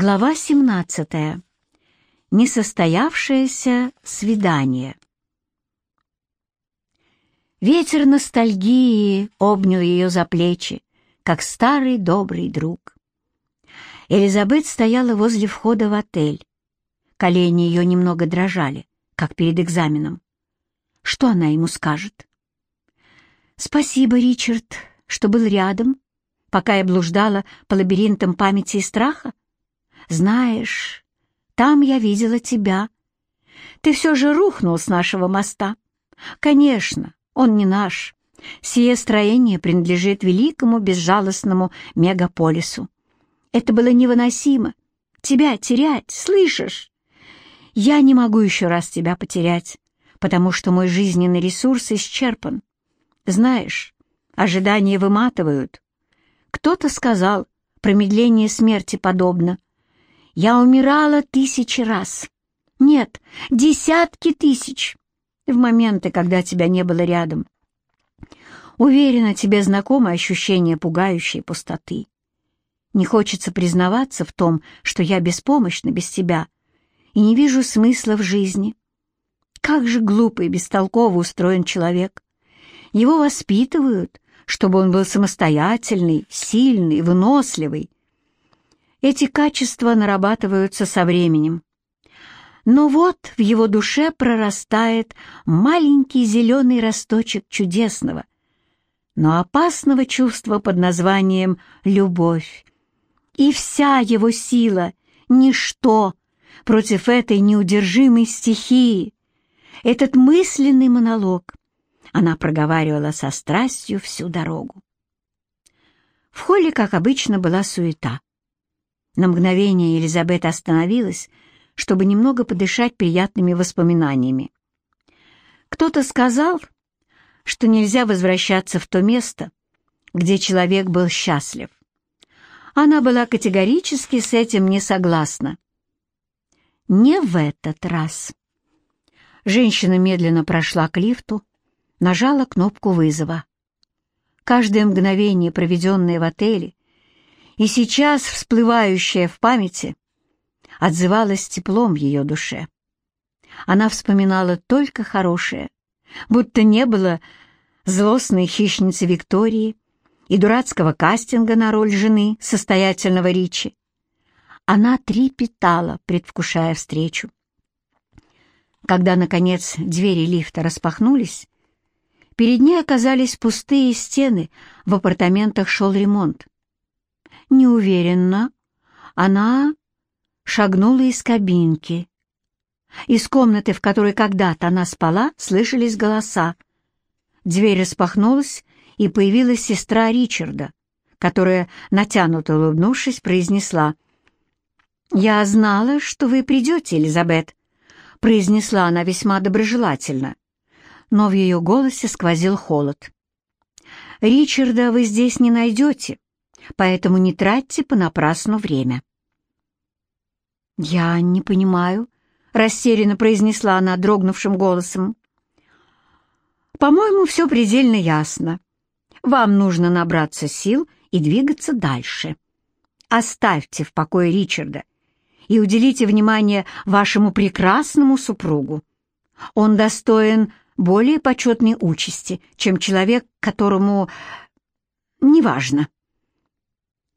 Глава 17. Несостоявшееся свидание. Ветер ностальгии обнял ее за плечи, как старый добрый друг. Элизабет стояла возле входа в отель. Колени ее немного дрожали, как перед экзаменом. Что она ему скажет? «Спасибо, Ричард, что был рядом, пока я блуждала по лабиринтам памяти и страха?» Знаешь, там я видела тебя. Ты все же рухнул с нашего моста. Конечно, он не наш. Сие строение принадлежит великому безжалостному мегаполису. Это было невыносимо. Тебя терять, слышишь? Я не могу еще раз тебя потерять, потому что мой жизненный ресурс исчерпан. Знаешь, ожидания выматывают. Кто-то сказал, промедление смерти подобно. Я умирала тысячи раз. Нет, десятки тысяч. В моменты, когда тебя не было рядом. Уверена, тебе знакомо ощущение пугающей пустоты. Не хочется признаваться в том, что я беспомощна без тебя и не вижу смысла в жизни. Как же глупо и бестолково устроен человек. Его воспитывают, чтобы он был самостоятельный, сильный, выносливый, эти качества нарабатываются со временем. Но вот в его душе прорастает маленький зеленый росточек чудесного, но опасного чувства под названием «любовь». И вся его сила — ничто против этой неудержимой стихии. Этот мысленный монолог она проговаривала со страстью всю дорогу. В холле, как обычно, была суета. На мгновение Елизабет остановилась, чтобы немного подышать приятными воспоминаниями. Кто-то сказал, что нельзя возвращаться в то место, где человек был счастлив. Она была категорически с этим не согласна. Не в этот раз. Женщина медленно прошла к лифту, нажала кнопку вызова. Каждое мгновение, проведенное в отеле, и сейчас всплывающая в памяти отзывалась теплом в ее душе. Она вспоминала только хорошее, будто не было злостной хищницы Виктории и дурацкого кастинга на роль жены состоятельного Ричи. Она трепетала, предвкушая встречу. Когда, наконец, двери лифта распахнулись, перед ней оказались пустые стены, в апартаментах шел ремонт неуверенно, она шагнула из кабинки. Из комнаты, в которой когда-то она спала, слышались голоса. Дверь распахнулась, и появилась сестра Ричарда, которая, натянуто улыбнувшись, произнесла «Я знала, что вы придете, Элизабет», — произнесла она весьма доброжелательно, но в ее голосе сквозил холод. «Ричарда вы здесь не найдете поэтому не тратьте понапрасну время». «Я не понимаю», — растерянно произнесла она дрогнувшим голосом. «По-моему, все предельно ясно. Вам нужно набраться сил и двигаться дальше. Оставьте в покое Ричарда и уделите внимание вашему прекрасному супругу. Он достоин более почетной участи, чем человек, которому... неважно.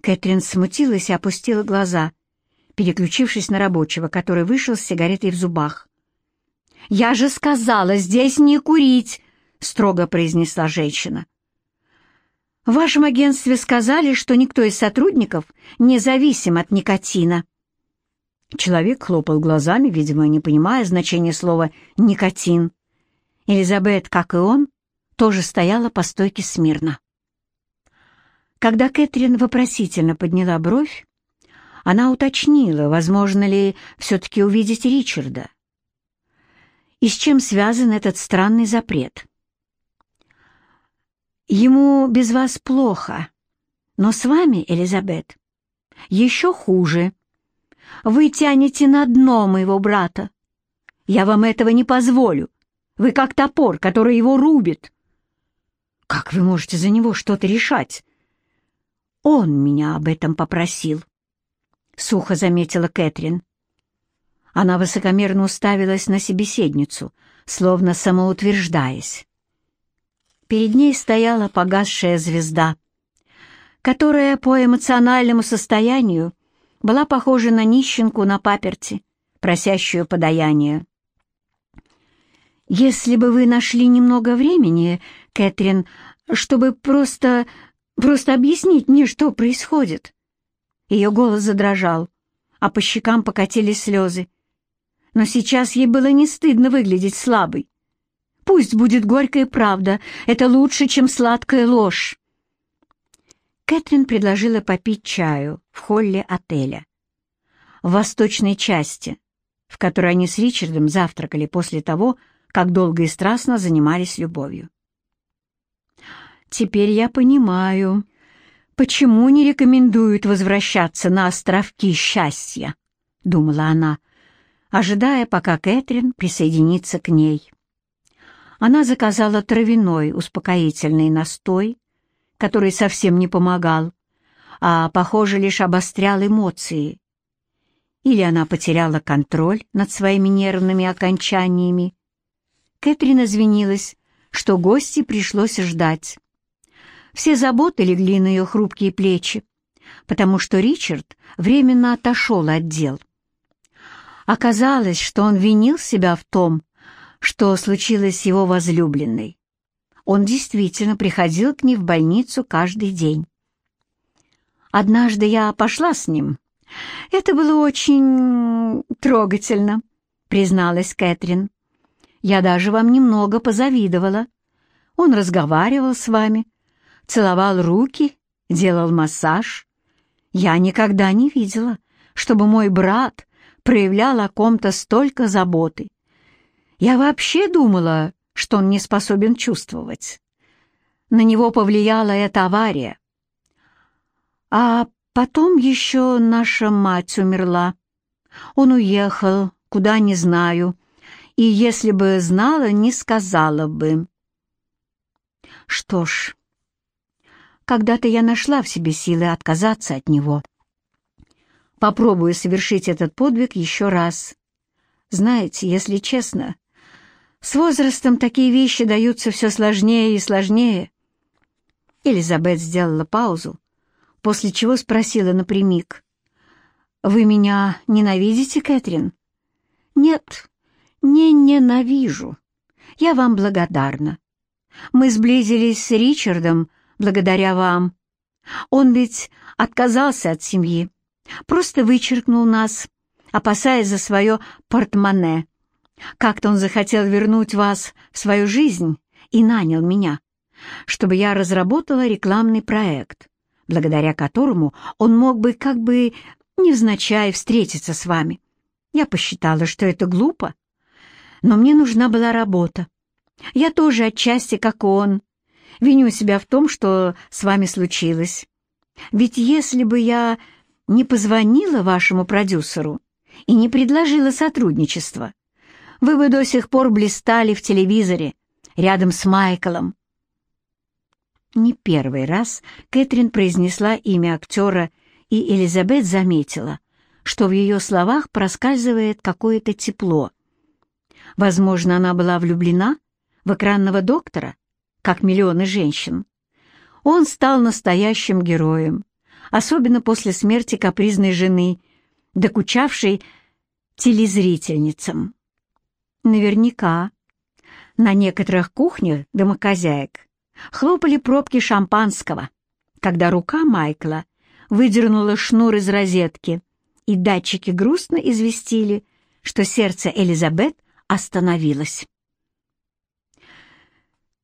Кэтрин смутилась и опустила глаза, переключившись на рабочего, который вышел с сигаретой в зубах. «Я же сказала, здесь не курить!» — строго произнесла женщина. «В вашем агентстве сказали, что никто из сотрудников не зависим от никотина». Человек хлопал глазами, видимо, не понимая значения слова «никотин». Элизабет, как и он, тоже стояла по стойке смирно. Когда Кэтрин вопросительно подняла бровь, она уточнила, возможно ли все-таки увидеть Ричарда. И с чем связан этот странный запрет? Ему без вас плохо, но с вами, Элизабет, еще хуже. Вы тянете на дно моего брата. Я вам этого не позволю. Вы как топор, который его рубит. Как вы можете за него что-то решать? Он меня об этом попросил. сухо заметила Кэтрин. Она высокомерно уставилась на собеседницу, словно самоутверждаясь. Перед ней стояла погасшая звезда, которая по эмоциональному состоянию была похожа на нищенку на паперти, просящую подаяние. «Если бы вы нашли немного времени, Кэтрин, чтобы просто... просто объяснить мне, что происходит». Ее голос задрожал, а по щекам покатились слезы. Но сейчас ей было не стыдно выглядеть слабой. Пусть будет горькая правда, это лучше, чем сладкая ложь. Кэтрин предложила попить чаю в холле отеля. В восточной части, в которой они с Ричардом завтракали после того, как долго и страстно занимались любовью. «Теперь я понимаю, почему не рекомендуют возвращаться на островки счастья», — думала она, ожидая, пока Кэтрин присоединится к ней. Она заказала травяной успокоительный настой, который совсем не помогал, а, похоже, лишь обострял эмоции. Или она потеряла контроль над своими нервными окончаниями. Кэтрин извинилась, что гости пришлось ждать. Все заботы легли на ее хрупкие плечи, потому что Ричард временно отошел от дел. Оказалось, что он винил себя в том, что случилось с его возлюбленной. Он действительно приходил к ней в больницу каждый день. Однажды я пошла с ним. Это было очень трогательно, призналась Кэтрин. Я даже вам немного позавидовала. Он разговаривал с вами, целовал руки, делал массаж. Я никогда не видела, чтобы мой брат проявлял о ком-то столько заботы. Я вообще думала, что он не способен чувствовать. На него повлияла эта авария. А потом еще наша мать умерла. Он уехал, куда не знаю, и если бы знала, не сказала бы. Что ж, когда-то я нашла в себе силы отказаться от него. Попробую совершить этот подвиг еще раз. Знаете, если честно, с возрастом такие вещи даются все сложнее и сложнее. Элизабет сделала паузу, после чего спросила напрямик. «Вы меня ненавидите, Кэтрин?» «Нет, не ненавижу. Я вам благодарна. Мы сблизились с Ричардом благодаря вам. Он ведь отказался от семьи, просто вычеркнул нас, опасаясь за свое портмоне. Как-то он захотел вернуть вас в свою жизнь и нанял меня, чтобы я разработала рекламный проект, благодаря которому он мог бы как бы невзначай встретиться с вами. Я посчитала, что это глупо, но мне нужна была работа. Я тоже отчасти, как он, виню себя в том, что с вами случилось. Ведь если бы я не позвонила вашему продюсеру и не предложила сотрудничество, вы бы до сих пор блистали в телевизоре, рядом с Майклом». Не первый раз Кэтрин произнесла имя актера, и Элизабет заметила, что в ее словах проскальзывает какое-то тепло. Возможно, она была влюблена в экранного доктора, как миллионы женщин. Он стал настоящим героем, особенно после смерти капризной жены, докучавшей телезрительницам. Наверняка на некоторых кухнях домохозяек хлопали пробки шампанского, когда рука Майкла выдернула шнур из розетки, и датчики грустно известили, что сердце Элизабет остановилось.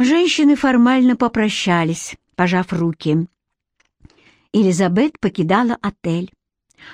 Женщины формально попрощались, пожав руки. Элизабет покидала отель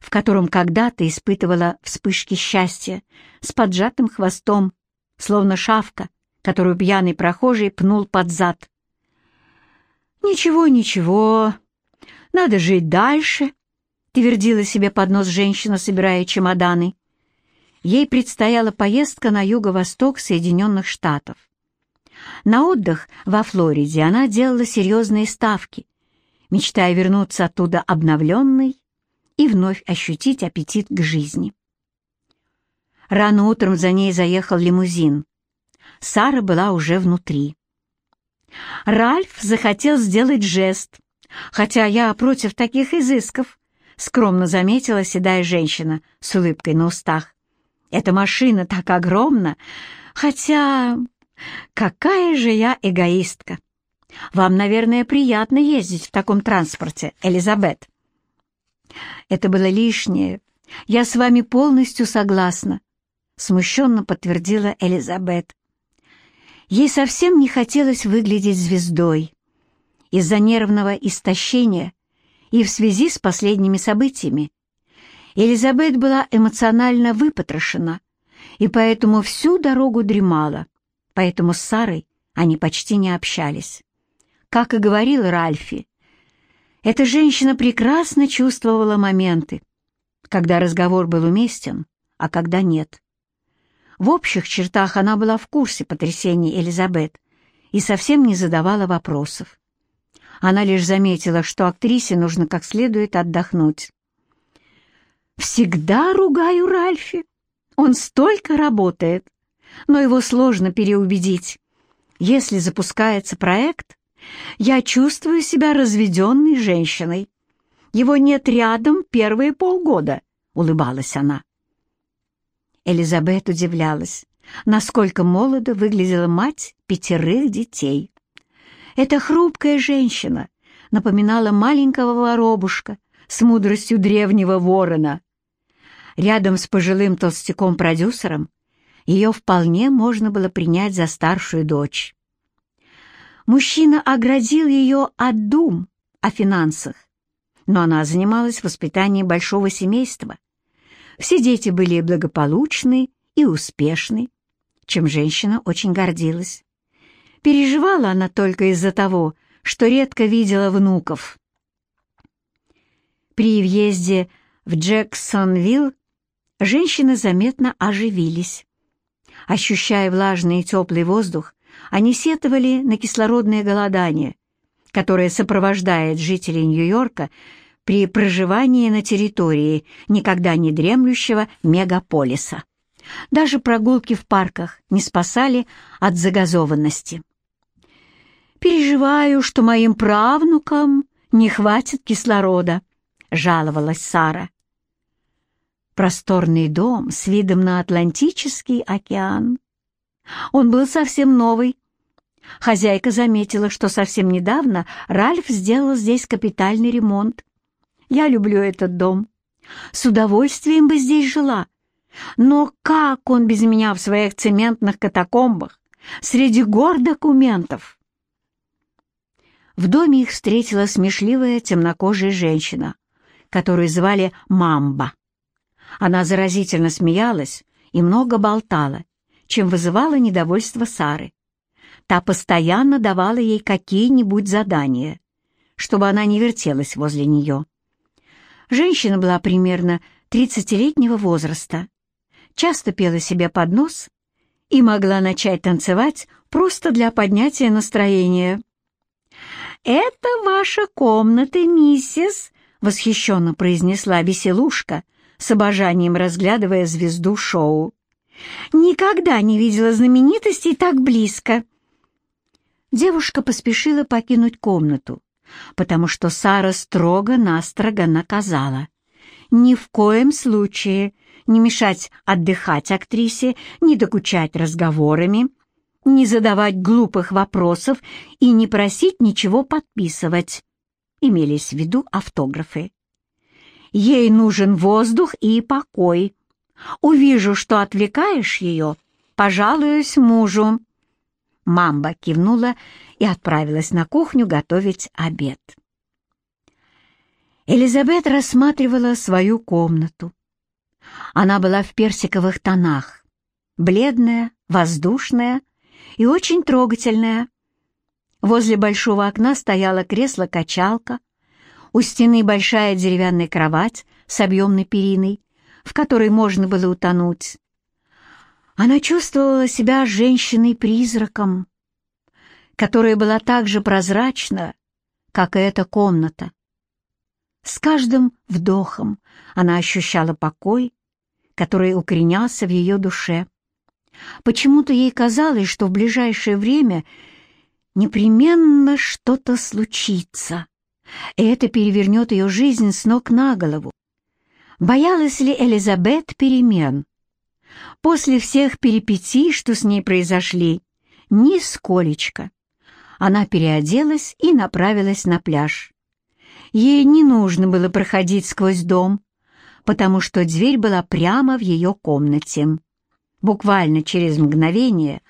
в котором когда-то испытывала вспышки счастья, с поджатым хвостом, словно шавка, которую пьяный прохожий пнул под зад. «Ничего, ничего, надо жить дальше», — твердила себе под нос женщина, собирая чемоданы. Ей предстояла поездка на юго-восток Соединенных Штатов. На отдых во Флориде она делала серьезные ставки, мечтая вернуться оттуда обновленной и вновь ощутить аппетит к жизни. Рано утром за ней заехал лимузин. Сара была уже внутри. Ральф захотел сделать жест, хотя я против таких изысков, скромно заметила седая женщина с улыбкой на устах. Эта машина так огромна, хотя... Какая же я эгоистка! Вам, наверное, приятно ездить в таком транспорте, Элизабет. Это было лишнее. Я с вами полностью согласна, смущенно подтвердила Элизабет. Ей совсем не хотелось выглядеть звездой. Из-за нервного истощения и в связи с последними событиями Элизабет была эмоционально выпотрошена и поэтому всю дорогу дремала, поэтому с Сарой они почти не общались. Как и говорил Ральфи, эта женщина прекрасно чувствовала моменты, когда разговор был уместен, а когда нет. В общих чертах она была в курсе потрясений Элизабет и совсем не задавала вопросов. Она лишь заметила, что актрисе нужно как следует отдохнуть. «Всегда ругаю Ральфи. Он столько работает, но его сложно переубедить. Если запускается проект, я чувствую себя разведенной женщиной. Его нет рядом первые полгода», — улыбалась она. Элизабет удивлялась, насколько молодо выглядела мать пятерых детей. Эта хрупкая женщина напоминала маленького воробушка с мудростью древнего ворона. Рядом с пожилым толстяком-продюсером ее вполне можно было принять за старшую дочь. Мужчина оградил ее от дум о финансах, но она занималась воспитанием большого семейства — все дети были благополучны и успешны, чем женщина очень гордилась. Переживала она только из-за того, что редко видела внуков. При въезде в Джексонвилл женщины заметно оживились. Ощущая влажный и теплый воздух, они сетовали на кислородное голодание, которое сопровождает жителей Нью-Йорка при проживании на территории никогда не дремлющего мегаполиса. Даже прогулки в парках не спасали от загазованности. «Переживаю, что моим правнукам не хватит кислорода», — жаловалась Сара. Просторный дом с видом на Атлантический океан. Он был совсем новый. Хозяйка заметила, что совсем недавно Ральф сделал здесь капитальный ремонт. Я люблю этот дом. С удовольствием бы здесь жила. Но как он без меня в своих цементных катакомбах, среди гор документов? В доме их встретила смешливая темнокожая женщина, которую звали Мамба. Она заразительно смеялась и много болтала, чем вызывала недовольство Сары. Та постоянно давала ей какие-нибудь задания, чтобы она не вертелась возле нее. Женщина была примерно тридцатилетнего возраста, часто пела себе под нос и могла начать танцевать просто для поднятия настроения. «Это ваша комната, миссис», — восхищенно произнесла веселушка, с обожанием разглядывая звезду шоу. «Никогда не видела знаменитостей так близко». Девушка поспешила покинуть комнату, потому что Сара строго-настрого наказала. Ни в коем случае не мешать отдыхать актрисе, не докучать разговорами, не задавать глупых вопросов и не просить ничего подписывать. Имелись в виду автографы. Ей нужен воздух и покой. Увижу, что отвлекаешь ее, пожалуюсь мужу. Мамба кивнула и отправилась на кухню готовить обед. Элизабет рассматривала свою комнату. Она была в персиковых тонах, бледная, воздушная и очень трогательная. Возле большого окна стояло кресло-качалка, у стены большая деревянная кровать с объемной периной, в которой можно было утонуть. Она чувствовала себя женщиной-призраком, которая была так же прозрачна, как и эта комната. С каждым вдохом она ощущала покой, который укоренялся в ее душе. Почему-то ей казалось, что в ближайшее время непременно что-то случится, и это перевернет ее жизнь с ног на голову. Боялась ли Элизабет перемен? После всех перипетий, что с ней произошли, нисколечко. Она переоделась и направилась на пляж. Ей не нужно было проходить сквозь дом, потому что дверь была прямо в ее комнате. Буквально через мгновение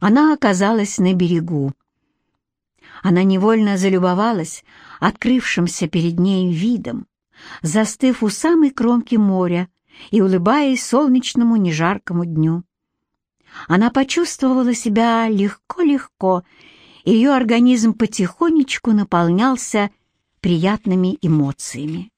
она оказалась на берегу. Она невольно залюбовалась открывшимся перед ней видом, застыв у самой кромки моря и улыбаясь солнечному нежаркому дню. Она почувствовала себя легко-легко, и ее организм потихонечку наполнялся приятными эмоциями.